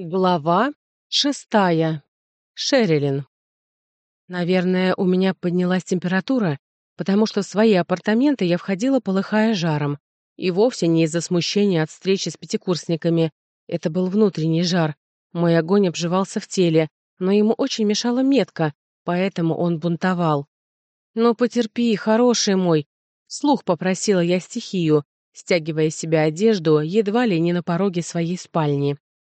Глава шестая. Шерилин. Наверное, у меня поднялась температура, потому что в свои апартаменты я входила, полыхая жаром. И вовсе не из-за смущения от встречи с пятикурсниками. Это был внутренний жар. Мой огонь обживался в теле, но ему очень мешала метка, поэтому он бунтовал. «Ну, потерпи, хороший мой!» Слух попросила я стихию, стягивая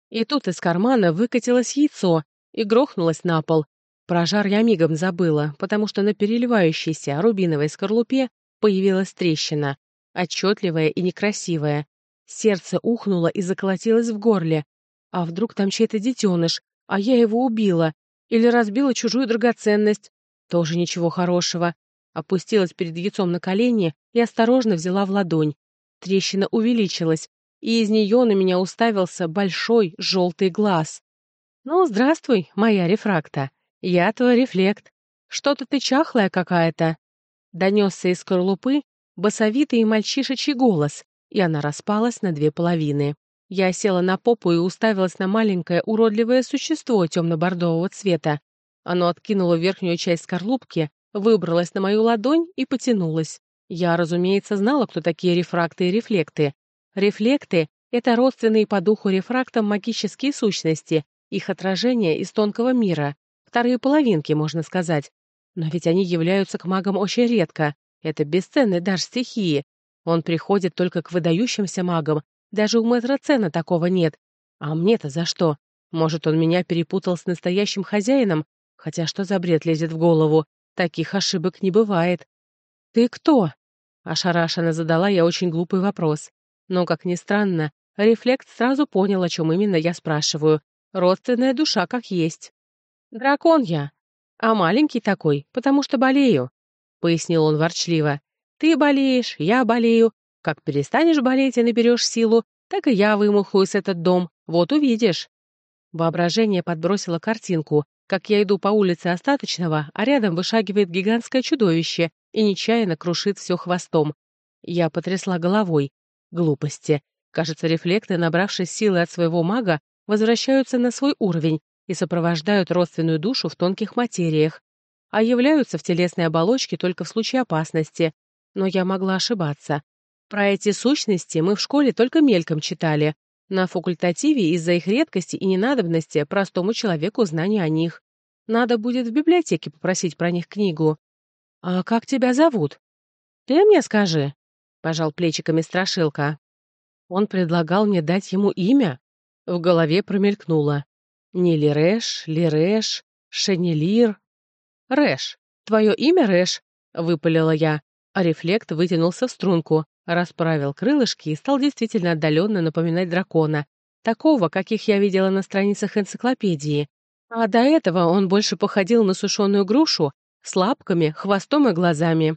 с себя одежду едва ли не на пороге своей спальни. И тут из кармана выкатилось яйцо и грохнулось на пол. Про жар я мигом забыла, потому что на переливающейся рубиновой скорлупе появилась трещина, отчетливая и некрасивая. Сердце ухнуло и заколотилось в горле. А вдруг там чей-то детеныш, а я его убила? Или разбила чужую драгоценность? Тоже ничего хорошего. Опустилась перед яйцом на колени и осторожно взяла в ладонь. Трещина увеличилась, и из нее на меня уставился большой желтый глаз. «Ну, здравствуй, моя рефракта. Я твой рефлект. Что-то ты чахлая какая-то». Донесся из скорлупы басовитый мальчишечий голос, и она распалась на две половины. Я села на попу и уставилась на маленькое уродливое существо темно-бордового цвета. Оно откинуло верхнюю часть скорлупки, выбралось на мою ладонь и потянулось. Я, разумеется, знала, кто такие рефракты и рефлекты, Рефлекты — это родственные по духу рефрактам магические сущности, их отражение из тонкого мира, вторые половинки, можно сказать. Но ведь они являются к магам очень редко. Это бесценный дар стихии. Он приходит только к выдающимся магам. Даже у мэтра Цена такого нет. А мне-то за что? Может, он меня перепутал с настоящим хозяином? Хотя что за бред лезет в голову? Таких ошибок не бывает. «Ты кто?» — ошарашенно задала я очень глупый вопрос. Но, как ни странно, рефлект сразу понял, о чем именно я спрашиваю. Родственная душа как есть. «Дракон я, а маленький такой, потому что болею», — пояснил он ворчливо. «Ты болеешь, я болею. Как перестанешь болеть и наберешь силу, так и я вымухаюсь этот дом. Вот увидишь». Воображение подбросило картинку, как я иду по улице Остаточного, а рядом вышагивает гигантское чудовище и нечаянно крушит все хвостом. Я потрясла головой. Глупости. Кажется, рефлекты, набравшись силы от своего мага, возвращаются на свой уровень и сопровождают родственную душу в тонких материях, а являются в телесной оболочке только в случае опасности. Но я могла ошибаться. Про эти сущности мы в школе только мельком читали. На факультативе из-за их редкости и ненадобности простому человеку знания о них. Надо будет в библиотеке попросить про них книгу. «А как тебя зовут?» «Ты мне скажи», пожал плечиками страшилка. Он предлагал мне дать ему имя? В голове промелькнуло. Не Лирэш, Лирэш, Шенелир. Рэш. Твое имя Рэш? Выпалила я, а рефлект вытянулся в струнку, расправил крылышки и стал действительно отдаленно напоминать дракона, такого, каких я видела на страницах энциклопедии. А до этого он больше походил на сушеную грушу с лапками, хвостом и глазами.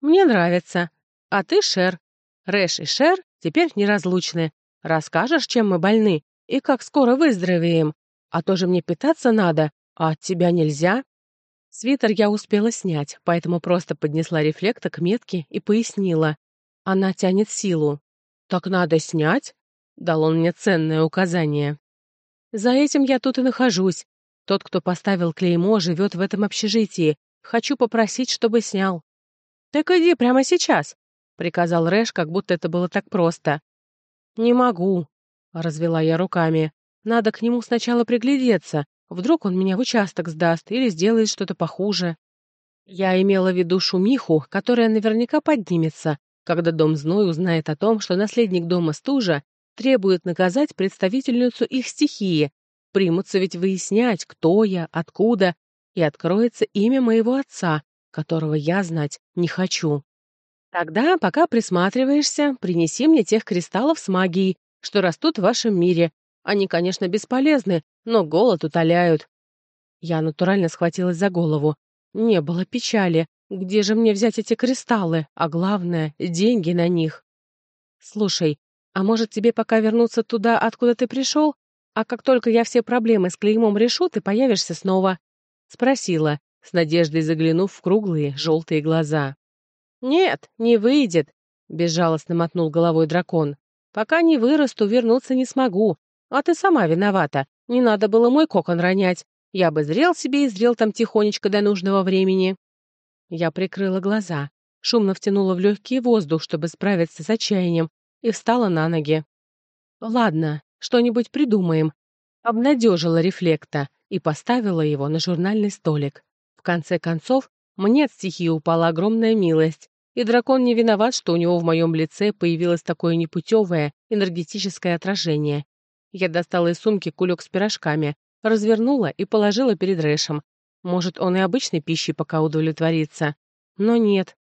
«Мне нравится», А ты Шер. Рэш и Шер теперь неразлучны. Расскажешь, чем мы больны и как скоро выздоровеем. А тоже мне питаться надо, а от тебя нельзя. Свитер я успела снять, поэтому просто поднесла рефлектор к метке и пояснила. Она тянет силу. «Так надо снять?» — дал он мне ценное указание. «За этим я тут и нахожусь. Тот, кто поставил клеймо, живет в этом общежитии. Хочу попросить, чтобы снял». «Так иди прямо сейчас приказал Рэш, как будто это было так просто. «Не могу», — развела я руками. «Надо к нему сначала приглядеться. Вдруг он меня в участок сдаст или сделает что-то похуже». Я имела в виду шумиху, которая наверняка поднимется, когда дом Зной узнает о том, что наследник дома Стужа требует наказать представительницу их стихии. Примутся ведь выяснять, кто я, откуда, и откроется имя моего отца, которого я знать не хочу. Тогда, пока присматриваешься, принеси мне тех кристаллов с магией, что растут в вашем мире. Они, конечно, бесполезны, но голод утоляют. Я натурально схватилась за голову. Не было печали. Где же мне взять эти кристаллы? А главное, деньги на них. Слушай, а может тебе пока вернуться туда, откуда ты пришел? А как только я все проблемы с клеймом решу, ты появишься снова. Спросила, с надеждой заглянув в круглые желтые глаза. «Нет, не выйдет», — безжалостно мотнул головой дракон. «Пока не вырасту, вернуться не смогу. А ты сама виновата. Не надо было мой кокон ронять. Я бы зрел себе и зрел там тихонечко до нужного времени». Я прикрыла глаза, шумно втянула в легкий воздух, чтобы справиться с отчаянием, и встала на ноги. «Ладно, что-нибудь придумаем». Обнадежила рефлекта и поставила его на журнальный столик. В конце концов, мне от стихии упала огромная милость, и дракон не виноват, что у него в моем лице появилось такое непутевое энергетическое отражение. Я достала из сумки кулек с пирожками, развернула и положила перед Рэшем. Может, он и обычной пищей пока удовлетворится. Но нет.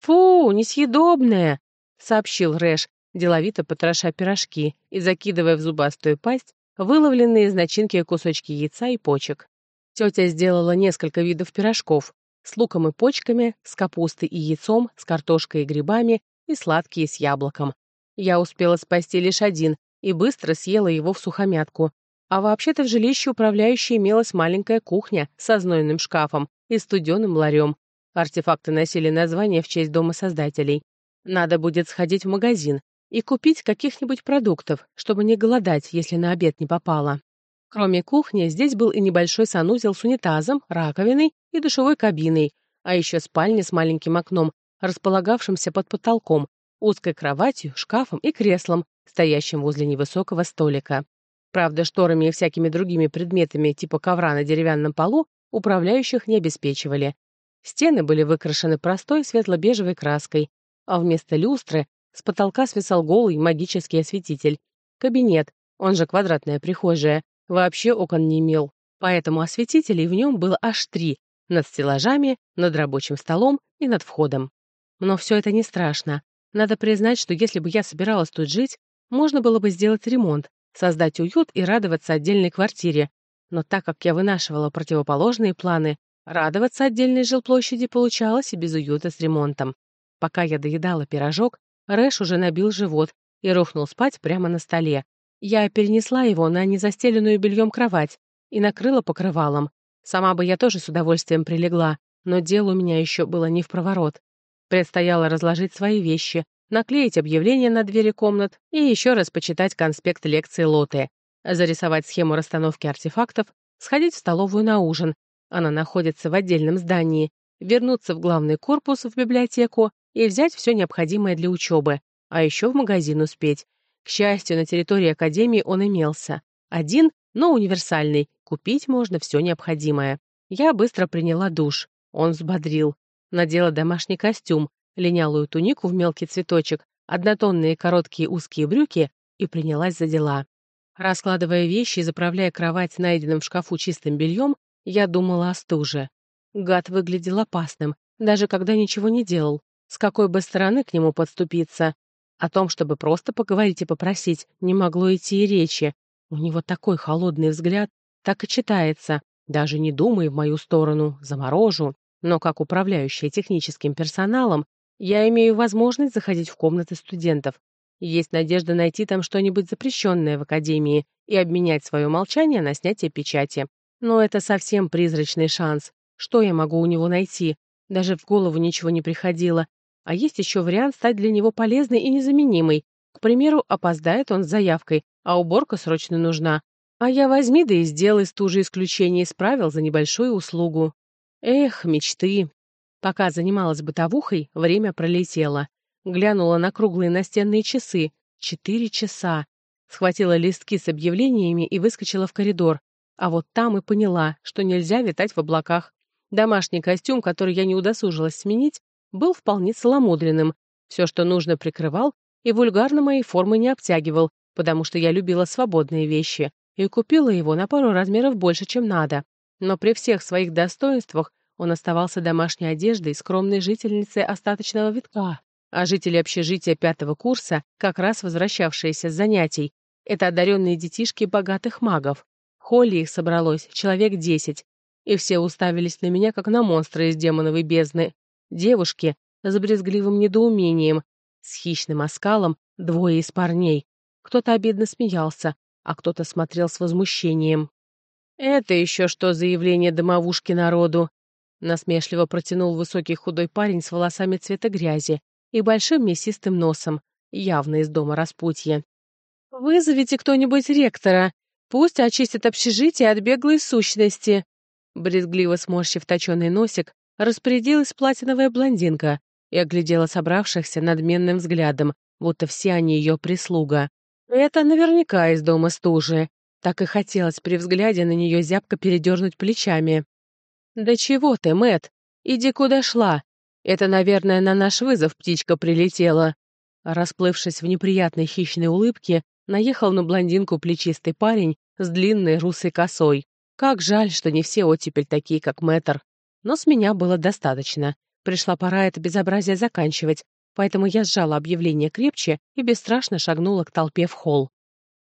«Фу, несъедобное!» — сообщил Рэш, деловито потроша пирожки и закидывая в зубастую пасть выловленные из начинки кусочки яйца и почек. Тетя сделала несколько видов пирожков, с луком и почками, с капустой и яйцом, с картошкой и грибами и сладкие с яблоком. Я успела спасти лишь один и быстро съела его в сухомятку. А вообще-то в жилище управляющей имелась маленькая кухня со знойным шкафом и студеным ларем. Артефакты носили название в честь дома создателей. Надо будет сходить в магазин и купить каких-нибудь продуктов, чтобы не голодать, если на обед не попало. Кроме кухни, здесь был и небольшой санузел с унитазом, раковиной и душевой кабиной, а еще спальня с маленьким окном, располагавшимся под потолком, узкой кроватью, шкафом и креслом, стоящим возле невысокого столика. Правда, шторами и всякими другими предметами типа ковра на деревянном полу управляющих не обеспечивали. Стены были выкрашены простой светло-бежевой краской, а вместо люстры с потолка свисал голый магический осветитель. Кабинет, он же квадратная прихожая, вообще окон не имел, поэтому осветителей в нем было аж три, над стеллажами, над рабочим столом и над входом. Но все это не страшно. Надо признать, что если бы я собиралась тут жить, можно было бы сделать ремонт, создать уют и радоваться отдельной квартире. Но так как я вынашивала противоположные планы, радоваться отдельной жилплощади получалось и без уюта с ремонтом. Пока я доедала пирожок, Рэш уже набил живот и рухнул спать прямо на столе. Я перенесла его на незастеленную бельем кровать и накрыла покрывалом, Сама бы я тоже с удовольствием прилегла, но дело у меня еще было не в проворот. Предстояло разложить свои вещи, наклеить объявление на двери комнат и еще раз почитать конспект лекции Лоты, зарисовать схему расстановки артефактов, сходить в столовую на ужин, она находится в отдельном здании, вернуться в главный корпус в библиотеку и взять все необходимое для учебы, а еще в магазин успеть. но универсальный, купить можно все необходимое. Я быстро приняла душ. Он взбодрил. Надела домашний костюм, линялую тунику в мелкий цветочек, однотонные короткие узкие брюки и принялась за дела. Раскладывая вещи и заправляя кровать найденным в шкафу чистым бельем, я думала о стуже. Гад выглядел опасным, даже когда ничего не делал. С какой бы стороны к нему подступиться? О том, чтобы просто поговорить и попросить, не могло идти и речи. У него такой холодный взгляд, так и читается. Даже не думай в мою сторону, заморожу. Но как управляющая техническим персоналом, я имею возможность заходить в комнаты студентов. Есть надежда найти там что-нибудь запрещенное в академии и обменять свое молчание на снятие печати. Но это совсем призрачный шанс. Что я могу у него найти? Даже в голову ничего не приходило. А есть еще вариант стать для него полезной и незаменимой. К примеру, опоздает он с заявкой, а уборка срочно нужна. А я возьми да и сделай стужи исключение из правил за небольшую услугу. Эх, мечты. Пока занималась бытовухой, время пролетело. Глянула на круглые настенные часы. Четыре часа. Схватила листки с объявлениями и выскочила в коридор. А вот там и поняла, что нельзя витать в облаках. Домашний костюм, который я не удосужилась сменить, был вполне целомудренным. Все, что нужно, прикрывал и вульгарно моей формы не обтягивал, потому что я любила свободные вещи и купила его на пару размеров больше, чем надо. Но при всех своих достоинствах он оставался домашней одеждой скромной жительницы остаточного витка, а жители общежития пятого курса, как раз возвращавшиеся с занятий, это одаренные детишки богатых магов. Холли их собралось, человек десять, и все уставились на меня, как на монстра из демоновой бездны. Девушки с брезгливым недоумением, с хищным оскалом двое из парней, кто-то обидно смеялся, а кто-то смотрел с возмущением. «Это еще что заявление домовушки народу!» Насмешливо протянул высокий худой парень с волосами цвета грязи и большим мясистым носом, явно из дома распутья. «Вызовите кто-нибудь ректора. Пусть очистит общежитие от беглой сущности». Брезгливо сморщив точеный носик, распорядилась платиновая блондинка и оглядела собравшихся надменным взглядом, будто все они ее прислуга. Это наверняка из дома стужи. Так и хотелось при взгляде на нее зябко передернуть плечами. «Да чего ты, Мэт? Иди куда шла. Это, наверное, на наш вызов птичка прилетела». Расплывшись в неприятной хищной улыбке, наехал на блондинку плечистый парень с длинной русой косой. Как жаль, что не все оттепель такие, как Мэтр. Но с меня было достаточно. Пришла пора это безобразие заканчивать, поэтому я сжала объявление крепче и бесстрашно шагнула к толпе в холл.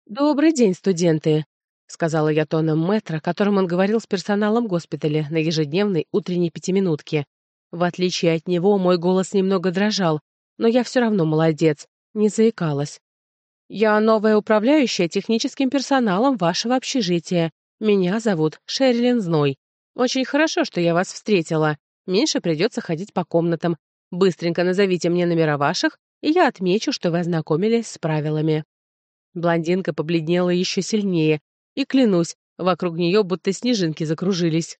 «Добрый день, студенты!» — сказала я тоном мэтра, которым он говорил с персоналом госпиталя на ежедневной утренней пятиминутке. В отличие от него, мой голос немного дрожал, но я все равно молодец, не заикалась. «Я новая управляющая техническим персоналом вашего общежития. Меня зовут Шерлин Зной. Очень хорошо, что я вас встретила. Меньше придется ходить по комнатам, Быстренько назовите мне номера ваших, и я отмечу, что вы ознакомились с правилами». Блондинка побледнела еще сильнее, и, клянусь, вокруг нее будто снежинки закружились.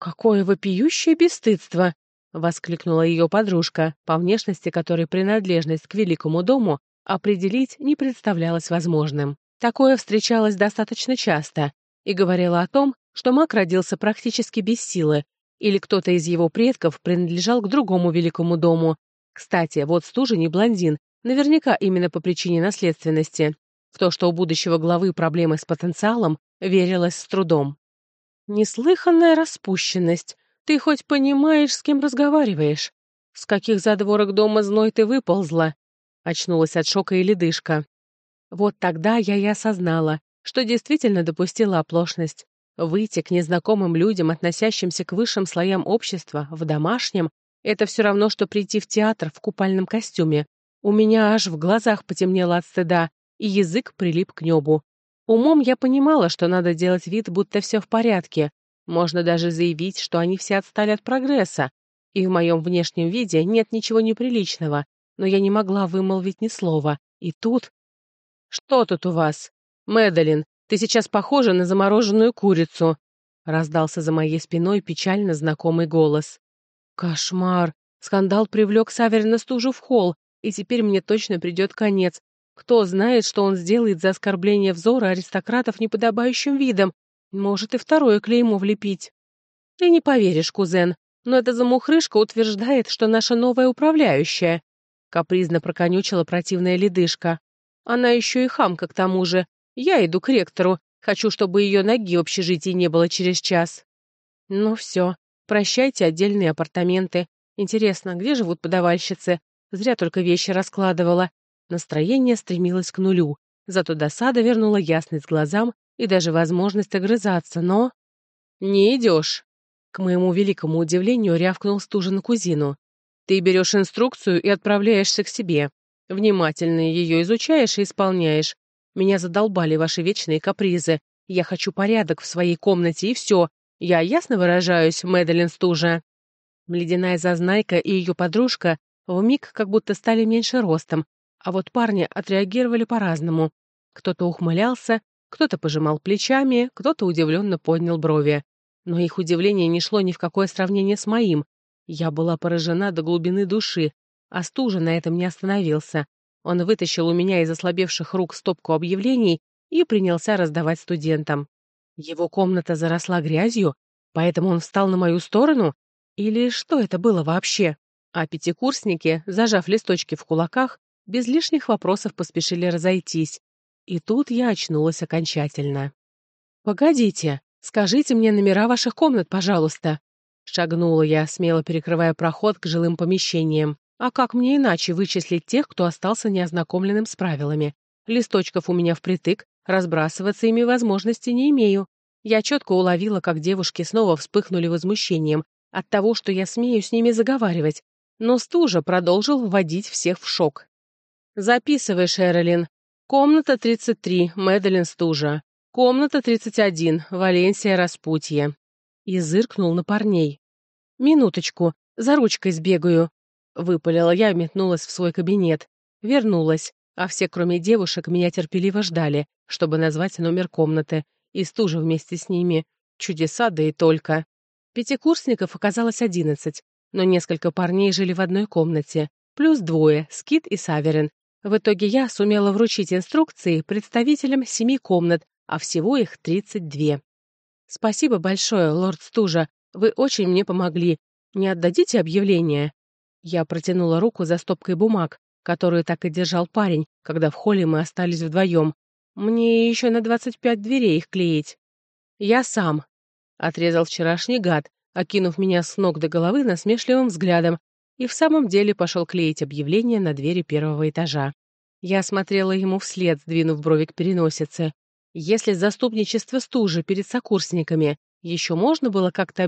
«Какое вопиющее бесстыдство!» — воскликнула ее подружка, по внешности которой принадлежность к великому дому определить не представлялось возможным. Такое встречалось достаточно часто и говорило о том, что маг родился практически без силы, или кто-то из его предков принадлежал к другому великому дому. Кстати, вот Стужа не блондин, наверняка именно по причине наследственности. В то, что у будущего главы проблемы с потенциалом, верилось с трудом. «Неслыханная распущенность. Ты хоть понимаешь, с кем разговариваешь? С каких задворок дома зной ты выползла?» Очнулась от шока и ледышка. Вот тогда я и осознала, что действительно допустила оплошность. Выйти к незнакомым людям, относящимся к высшим слоям общества, в домашнем, это все равно, что прийти в театр в купальном костюме. У меня аж в глазах потемнело от стыда, и язык прилип к небу. Умом я понимала, что надо делать вид, будто все в порядке. Можно даже заявить, что они все отстали от прогресса. И в моем внешнем виде нет ничего неприличного, но я не могла вымолвить ни Ты сейчас похожа на замороженную курицу», — раздался за моей спиной печально знакомый голос. «Кошмар! Скандал привлек Саверина стужу в холл, и теперь мне точно придет конец. Кто знает, что он сделает за оскорбление взора аристократов неподобающим видом. Может, и второе клеймо влепить». «Ты не поверишь, кузен, но эта замухрышка утверждает, что наша новая управляющая», — капризно проконючила противная ледышка. «Она еще и хамка к тому же. Я иду к ректору. Хочу, чтобы ее ноги в общежитии не было через час. Ну все, прощайте отдельные апартаменты. Интересно, где живут подавальщицы? Зря только вещи раскладывала. Настроение стремилось к нулю. Зато досада вернула ясность глазам и даже возможность огрызаться, но... «Не идешь!» К моему великому удивлению рявкнул Стужин кузину. «Ты берешь инструкцию и отправляешься к себе. Внимательно ее изучаешь и исполняешь. Меня задолбали ваши вечные капризы. Я хочу порядок в своей комнате, и все. Я ясно выражаюсь, Мэдалин Стужа?» Ледяная зазнайка и ее подружка вмиг как будто стали меньше ростом, а вот парни отреагировали по-разному. Кто-то ухмылялся, кто-то пожимал плечами, кто-то удивленно поднял брови. Но их удивление не шло ни в какое сравнение с моим. Я была поражена до глубины души, а стужа на этом не остановился. Он вытащил у меня из ослабевших рук стопку объявлений и принялся раздавать студентам. Его комната заросла грязью, поэтому он встал на мою сторону? Или что это было вообще? А пятикурсники, зажав листочки в кулаках, без лишних вопросов поспешили разойтись. И тут я очнулась окончательно. «Погодите, скажите мне номера ваших комнат, пожалуйста», — шагнула я, смело перекрывая проход к жилым помещениям. А как мне иначе вычислить тех, кто остался неознакомленным с правилами? Листочков у меня впритык, разбрасываться ими возможности не имею. Я четко уловила, как девушки снова вспыхнули возмущением от того, что я смею с ними заговаривать. Но стужа продолжил вводить всех в шок. «Записывай, Шерлин. Комната 33, Мэдалин Стужа. Комната 31, Валенсия Распутье». И зыркнул на парней. «Минуточку, за ручкой сбегаю. Выпалила я, метнулась в свой кабинет. Вернулась, а все, кроме девушек, меня терпеливо ждали, чтобы назвать номер комнаты, и стужа вместе с ними. Чудеса, да и только. Пятикурсников оказалось одиннадцать, но несколько парней жили в одной комнате, плюс двое — Скит и Саверин. В итоге я сумела вручить инструкции представителям семи комнат, а всего их тридцать две. «Спасибо большое, лорд Стужа, вы очень мне помогли. Не отдадите объявление?» Я протянула руку за стопкой бумаг, которую так и держал парень, когда в холле мы остались вдвоем. Мне еще на двадцать пять дверей их клеить. «Я сам», — отрезал вчерашний гад, окинув меня с ног до головы насмешливым взглядом, и в самом деле пошел клеить объявление на двери первого этажа. Я смотрела ему вслед, сдвинув брови к переносице. Если заступничество стужи перед сокурсниками еще можно было как-то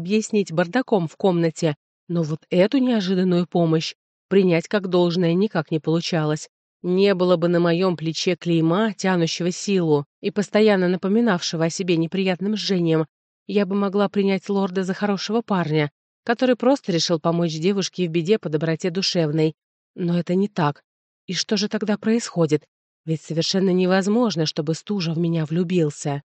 Но вот эту неожиданную помощь принять как должное никак не получалось. Не было бы на моем плече клейма, тянущего силу и постоянно напоминавшего о себе неприятным жжением, я бы могла принять лорда за хорошего парня, который просто решил помочь девушке в беде по доброте душевной. Но это не так. И что же тогда происходит? Ведь совершенно невозможно, чтобы Стужа в меня влюбился.